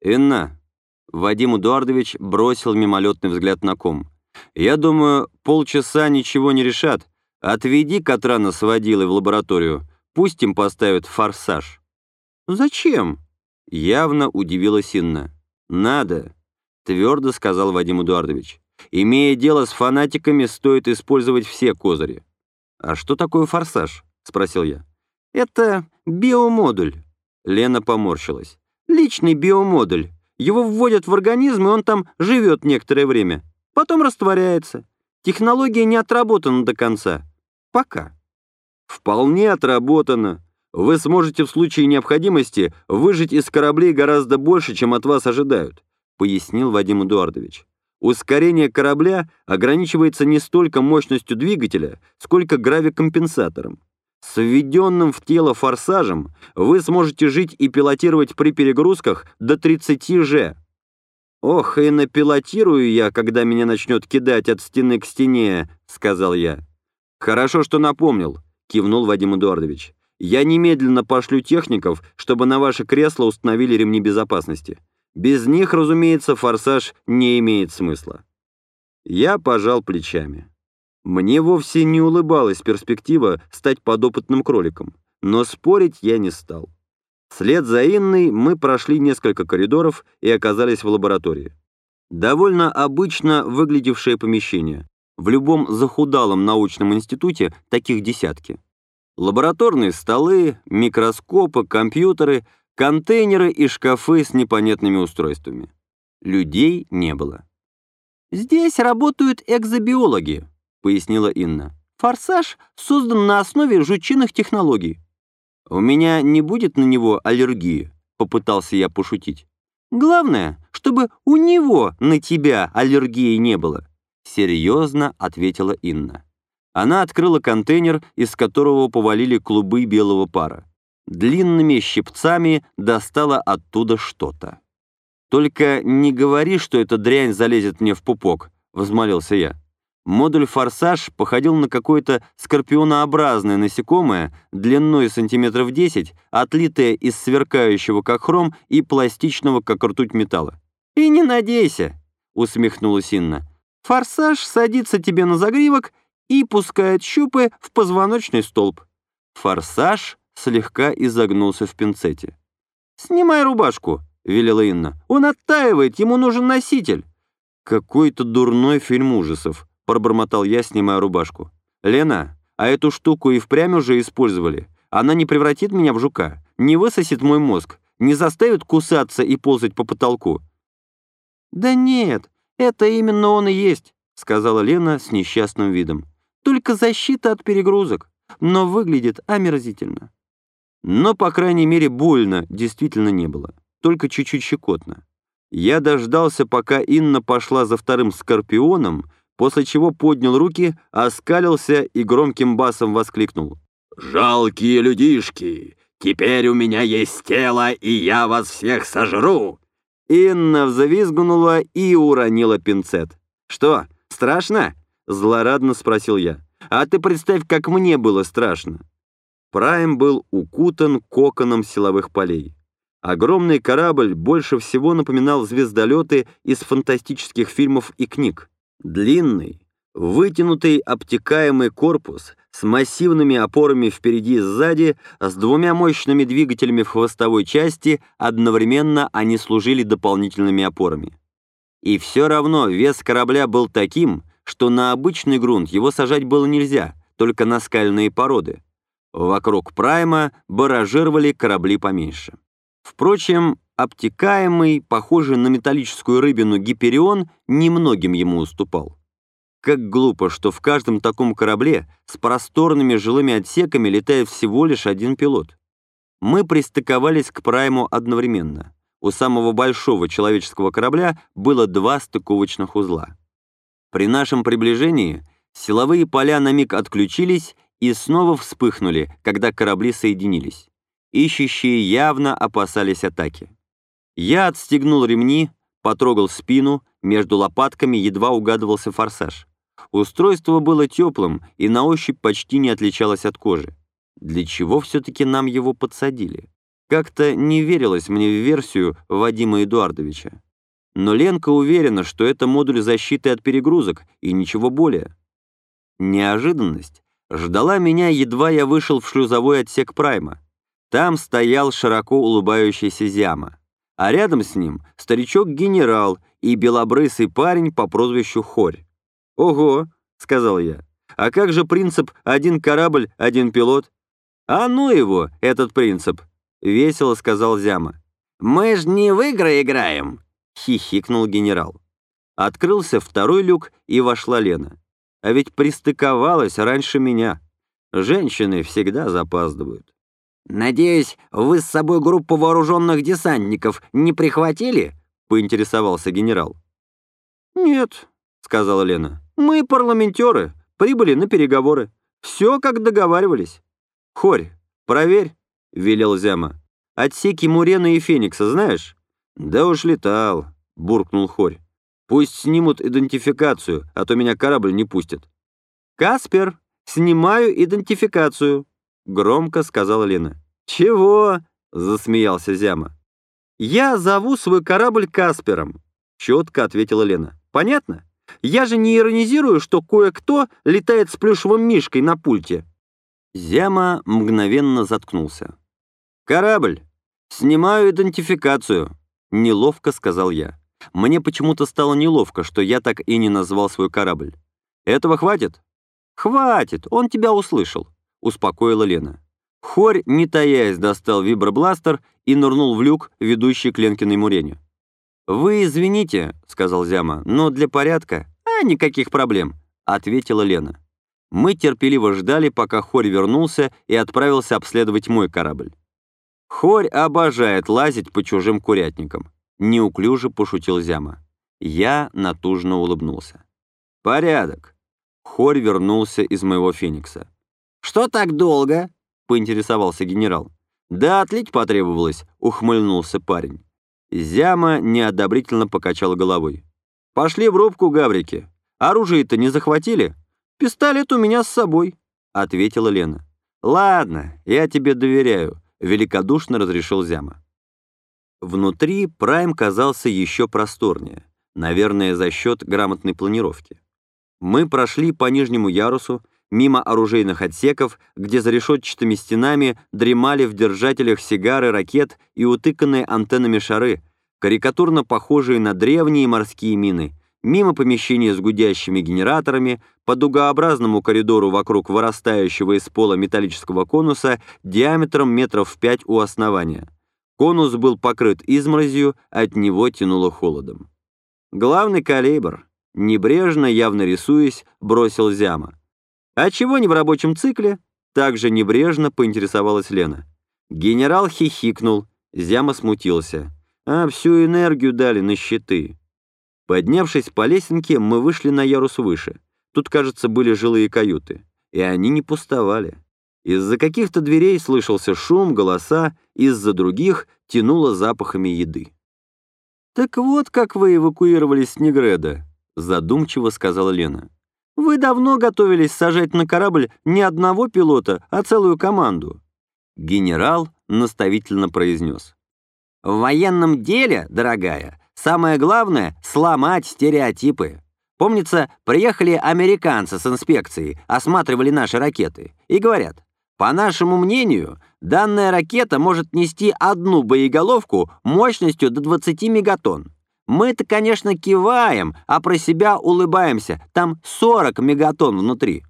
«Инна», — Вадим Эдуардович бросил мимолетный взгляд на ком. «Я думаю, полчаса ничего не решат. Отведи Катрана с водилой в лабораторию, пусть им поставят форсаж». «Зачем?» — явно удивилась Инна. «Надо», — твердо сказал Вадим Эдуардович. «Имея дело с фанатиками, стоит использовать все козыри». «А что такое форсаж?» — спросил я. «Это биомодуль». Лена поморщилась. «Личный биомодуль. Его вводят в организм, и он там живет некоторое время. Потом растворяется. Технология не отработана до конца. Пока». «Вполне отработана. Вы сможете в случае необходимости выжить из кораблей гораздо больше, чем от вас ожидают», пояснил Вадим Эдуардович. Ускорение корабля ограничивается не столько мощностью двигателя, сколько гравикомпенсатором. С введенным в тело форсажем вы сможете жить и пилотировать при перегрузках до 30 же. «Ох, и напилотирую я, когда меня начнет кидать от стены к стене», — сказал я. «Хорошо, что напомнил», — кивнул Вадим Эдуардович. «Я немедленно пошлю техников, чтобы на ваше кресло установили ремни безопасности. Без них, разумеется, форсаж не имеет смысла. Я пожал плечами. Мне вовсе не улыбалась перспектива стать подопытным кроликом, но спорить я не стал. Вслед за Инной мы прошли несколько коридоров и оказались в лаборатории. Довольно обычно выглядевшее помещение. В любом захудалом научном институте таких десятки. Лабораторные столы, микроскопы, компьютеры — Контейнеры и шкафы с непонятными устройствами. Людей не было. «Здесь работают экзобиологи», — пояснила Инна. «Форсаж создан на основе жучиных технологий». «У меня не будет на него аллергии», — попытался я пошутить. «Главное, чтобы у него на тебя аллергии не было», — серьезно ответила Инна. Она открыла контейнер, из которого повалили клубы белого пара длинными щипцами достала оттуда что-то. «Только не говори, что эта дрянь залезет мне в пупок», — взмолился я. Модуль «Форсаж» походил на какое-то скорпионообразное насекомое длиной сантиметров 10, отлитое из сверкающего как хром и пластичного как ртуть металла. «И не надейся», — усмехнулась Инна. «Форсаж садится тебе на загривок и пускает щупы в позвоночный столб». «Форсаж слегка изогнулся в пинцете. «Снимай рубашку», — велела Инна. «Он оттаивает, ему нужен носитель». «Какой-то дурной фильм ужасов», — пробормотал я, снимая рубашку. «Лена, а эту штуку и впрямь уже использовали. Она не превратит меня в жука, не высосет мой мозг, не заставит кусаться и ползать по потолку». «Да нет, это именно он и есть», — сказала Лена с несчастным видом. «Только защита от перегрузок, но выглядит омерзительно». Но, по крайней мере, больно действительно не было, только чуть-чуть щекотно. Я дождался, пока Инна пошла за вторым скорпионом, после чего поднял руки, оскалился и громким басом воскликнул. «Жалкие людишки! Теперь у меня есть тело, и я вас всех сожру!» Инна взвизгнула и уронила пинцет. «Что, страшно?» — злорадно спросил я. «А ты представь, как мне было страшно!» Прайм был укутан коконом силовых полей. Огромный корабль больше всего напоминал звездолеты из фантастических фильмов и книг. Длинный, вытянутый обтекаемый корпус с массивными опорами впереди и сзади, с двумя мощными двигателями в хвостовой части, одновременно они служили дополнительными опорами. И все равно вес корабля был таким, что на обычный грунт его сажать было нельзя, только на скальные породы. Вокруг Прайма баражировали корабли поменьше. Впрочем, обтекаемый, похожий на металлическую рыбину Гиперион, немногим ему уступал. Как глупо, что в каждом таком корабле с просторными жилыми отсеками летает всего лишь один пилот. Мы пристыковались к Прайму одновременно. У самого большого человеческого корабля было два стыковочных узла. При нашем приближении силовые поля на миг отключились, и снова вспыхнули, когда корабли соединились. Ищущие явно опасались атаки. Я отстегнул ремни, потрогал спину, между лопатками едва угадывался форсаж. Устройство было теплым и на ощупь почти не отличалось от кожи. Для чего все-таки нам его подсадили? Как-то не верилось мне в версию Вадима Эдуардовича. Но Ленка уверена, что это модуль защиты от перегрузок и ничего более. Неожиданность ждала меня, едва я вышел в шлюзовой отсек Прайма. Там стоял широко улыбающийся Зяма, а рядом с ним старичок-генерал и белобрысый парень по прозвищу Хорь. «Ого», — сказал я, — «а как же принцип «один корабль, один пилот»?» «А ну его, этот принцип», — весело сказал Зяма. «Мы ж не в игры играем», — хихикнул генерал. Открылся второй люк, и вошла Лена. А ведь пристыковалась раньше меня. Женщины всегда запаздывают. «Надеюсь, вы с собой группу вооруженных десантников не прихватили?» — поинтересовался генерал. «Нет», — сказала Лена. «Мы парламентеры, прибыли на переговоры. Все, как договаривались». «Хорь, проверь», — велел Зяма. «Отсеки Мурена и Феникса знаешь?» «Да уж летал», — буркнул Хорь. «Пусть снимут идентификацию, а то меня корабль не пустит». «Каспер, снимаю идентификацию», — громко сказала Лена. «Чего?» — засмеялся Зяма. «Я зову свой корабль Каспером», — четко ответила Лена. «Понятно? Я же не иронизирую, что кое-кто летает с плюшевым мишкой на пульте». Зяма мгновенно заткнулся. «Корабль! Снимаю идентификацию!» — неловко сказал я. Мне почему-то стало неловко, что я так и не назвал свой корабль. «Этого хватит?» «Хватит, он тебя услышал», — успокоила Лена. Хорь, не таясь, достал вибробластер и нырнул в люк, ведущий к Ленкиной Мурене. «Вы извините», — сказал Зяма, — «но для порядка...» «А, никаких проблем», — ответила Лена. Мы терпеливо ждали, пока Хорь вернулся и отправился обследовать мой корабль. Хорь обожает лазить по чужим курятникам. Неуклюже пошутил Зяма. Я натужно улыбнулся. «Порядок». Хорь вернулся из моего феникса. «Что так долго?» — поинтересовался генерал. «Да отлить потребовалось», — ухмыльнулся парень. Зяма неодобрительно покачал головой. «Пошли в рубку, гаврики. Оружие-то не захватили?» «Пистолет у меня с собой», — ответила Лена. «Ладно, я тебе доверяю», — великодушно разрешил Зяма. Внутри Прайм казался еще просторнее, наверное, за счет грамотной планировки. Мы прошли по нижнему ярусу, мимо оружейных отсеков, где за решетчатыми стенами дремали в держателях сигары ракет и утыканные антеннами шары, карикатурно похожие на древние морские мины, мимо помещения с гудящими генераторами, по дугообразному коридору вокруг вырастающего из пола металлического конуса диаметром метров в пять у основания. Конус был покрыт изморозью, от него тянуло холодом. Главный калибр, небрежно, явно рисуясь, бросил Зяма. «А чего не в рабочем цикле?» Также небрежно поинтересовалась Лена. Генерал хихикнул, Зяма смутился. «А всю энергию дали на щиты». Поднявшись по лесенке, мы вышли на ярус выше. Тут, кажется, были жилые каюты. И они не пустовали. Из-за каких-то дверей слышался шум, голоса, из-за других тянуло запахами еды. «Так вот, как вы эвакуировались с Негреда», — задумчиво сказала Лена. «Вы давно готовились сажать на корабль не одного пилота, а целую команду». Генерал наставительно произнес. «В военном деле, дорогая, Самое главное — сломать стереотипы. Помнится, приехали американцы с инспекцией, осматривали наши ракеты и говорят, по нашему мнению, данная ракета может нести одну боеголовку мощностью до 20 мегатонн. Мы-то, конечно, киваем, а про себя улыбаемся, там 40 мегатонн внутри.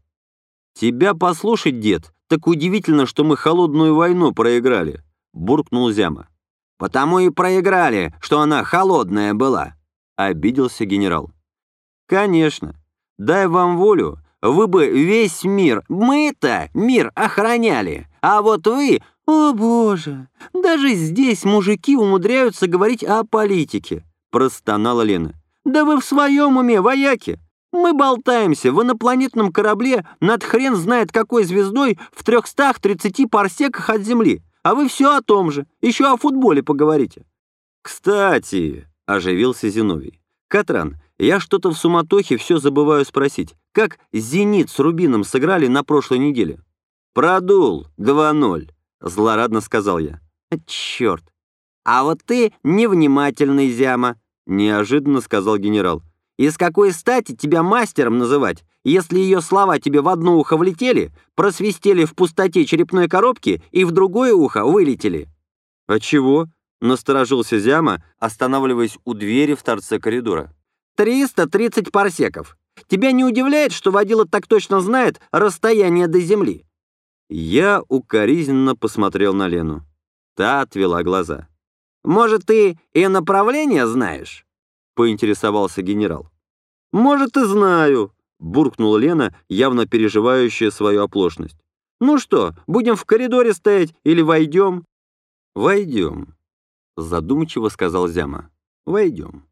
«Тебя послушать, дед, так удивительно, что мы холодную войну проиграли», — буркнул Зяма. «Потому и проиграли, что она холодная была», — обиделся генерал. «Конечно. Дай вам волю, вы бы весь мир, мы-то мир охраняли, а вот вы, о боже, даже здесь мужики умудряются говорить о политике», — простонала Лена. «Да вы в своем уме, вояки! Мы болтаемся в инопланетном корабле над хрен знает какой звездой в 330 парсеках от Земли. А вы все о том же, еще о футболе поговорите». «Кстати», — оживился Зиновий, — «Катран, я что-то в суматохе все забываю спросить. Как «Зенит» с Рубином сыграли на прошлой неделе?» «Продул, 2-0», — злорадно сказал я. Черт! А вот ты невнимательный, Зяма, неожиданно сказал генерал. И с какой стати тебя мастером называть, если ее слова тебе в одно ухо влетели, просвистели в пустоте черепной коробки и в другое ухо вылетели? А чего? Насторожился Зяма, останавливаясь у двери в торце коридора. «330 парсеков. Тебя не удивляет, что водила так точно знает расстояние до земли?» Я укоризненно посмотрел на Лену. Та отвела глаза. «Может, ты и направление знаешь?» — поинтересовался генерал. «Может, и знаю», — буркнула Лена, явно переживающая свою оплошность. «Ну что, будем в коридоре стоять или войдем?» «Войдем», — задумчиво сказал Зяма. «Войдем».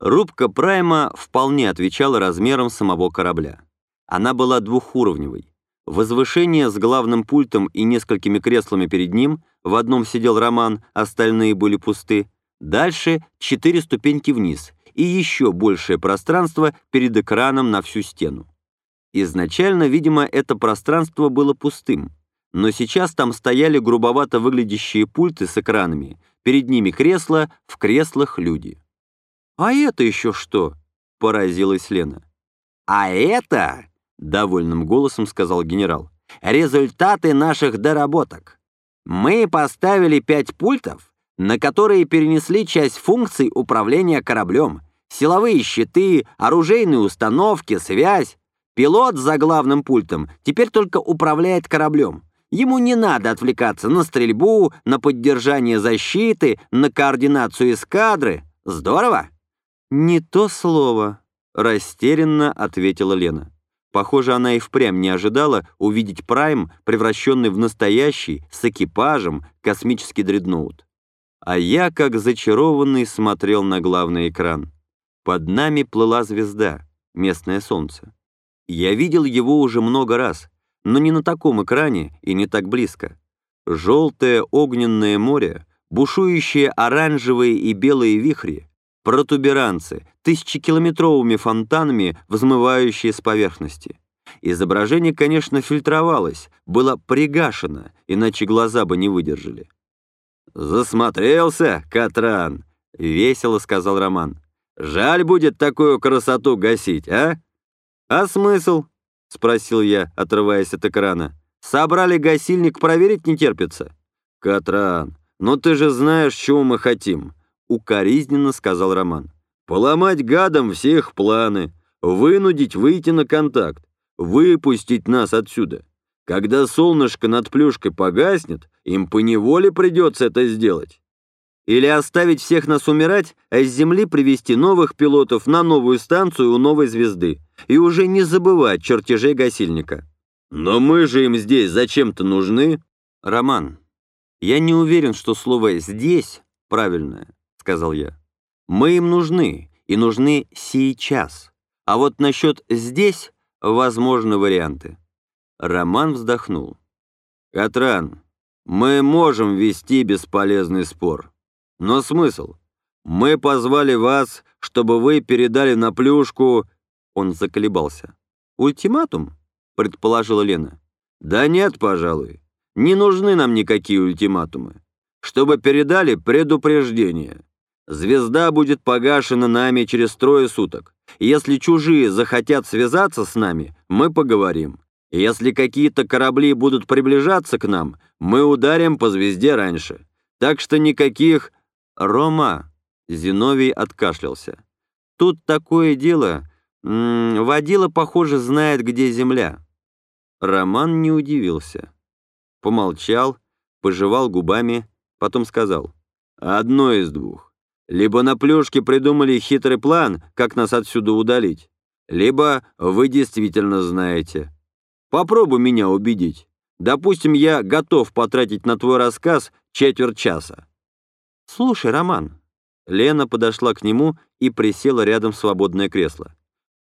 Рубка Прайма вполне отвечала размерам самого корабля. Она была двухуровневой. Возвышение с главным пультом и несколькими креслами перед ним, в одном сидел Роман, остальные были пусты. Дальше четыре ступеньки вниз и еще большее пространство перед экраном на всю стену. Изначально, видимо, это пространство было пустым, но сейчас там стояли грубовато выглядящие пульты с экранами, перед ними кресла, в креслах люди. «А это еще что?» — поразилась Лена. «А это...» — довольным голосом сказал генерал. «Результаты наших доработок. Мы поставили пять пультов, на которые перенесли часть функций управления кораблем, силовые щиты, оружейные установки, связь. Пилот за главным пультом теперь только управляет кораблем. Ему не надо отвлекаться на стрельбу, на поддержание защиты, на координацию эскадры. Здорово? «Не то слово», — растерянно ответила Лена. Похоже, она и впрямь не ожидала увидеть Прайм, превращенный в настоящий, с экипажем, космический дредноут. А я, как зачарованный, смотрел на главный экран. Под нами плыла звезда, местное солнце. Я видел его уже много раз, но не на таком экране и не так близко. Желтое огненное море, бушующие оранжевые и белые вихри, протуберанцы, тысячекилометровыми фонтанами, взмывающие с поверхности. Изображение, конечно, фильтровалось, было пригашено, иначе глаза бы не выдержали. «Засмотрелся, Катран!» — весело сказал Роман. «Жаль будет такую красоту гасить, а?» «А смысл?» — спросил я, отрываясь от экрана. «Собрали гасильник, проверить не терпится». «Катран, ну ты же знаешь, чего мы хотим. — укоризненно сказал Роман. «Поломать гадом все их планы, вынудить выйти на контакт, выпустить нас отсюда. Когда солнышко над плюшкой погаснет, им поневоле придется это сделать. Или оставить всех нас умирать, а с Земли привести новых пилотов на новую станцию у новой звезды и уже не забывать чертежей гасильника. Но мы же им здесь зачем-то нужны. Роман, я не уверен, что слово «здесь» правильное сказал я. «Мы им нужны, и нужны сейчас. А вот насчет «здесь» возможны варианты». Роман вздохнул. «Катран, мы можем вести бесполезный спор. Но смысл? Мы позвали вас, чтобы вы передали на плюшку...» Он заколебался. «Ультиматум?» — предположила Лена. «Да нет, пожалуй. Не нужны нам никакие ультиматумы. Чтобы передали предупреждение. Звезда будет погашена нами через трое суток. Если чужие захотят связаться с нами, мы поговорим. Если какие-то корабли будут приближаться к нам, мы ударим по звезде раньше. Так что никаких... Рома, Зиновий откашлялся. Тут такое дело. М -м, водила, похоже, знает, где земля. Роман не удивился. Помолчал, пожевал губами, потом сказал. Одно из двух. Либо на плюшке придумали хитрый план, как нас отсюда удалить, либо вы действительно знаете. Попробуй меня убедить. Допустим, я готов потратить на твой рассказ четверть часа. Слушай, Роман. Лена подошла к нему и присела рядом в свободное кресло.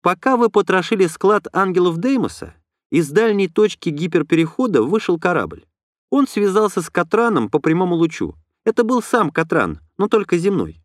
Пока вы потрошили склад ангелов Деймоса, из дальней точки гиперперехода вышел корабль. Он связался с Катраном по прямому лучу. Это был сам Катран, но только земной.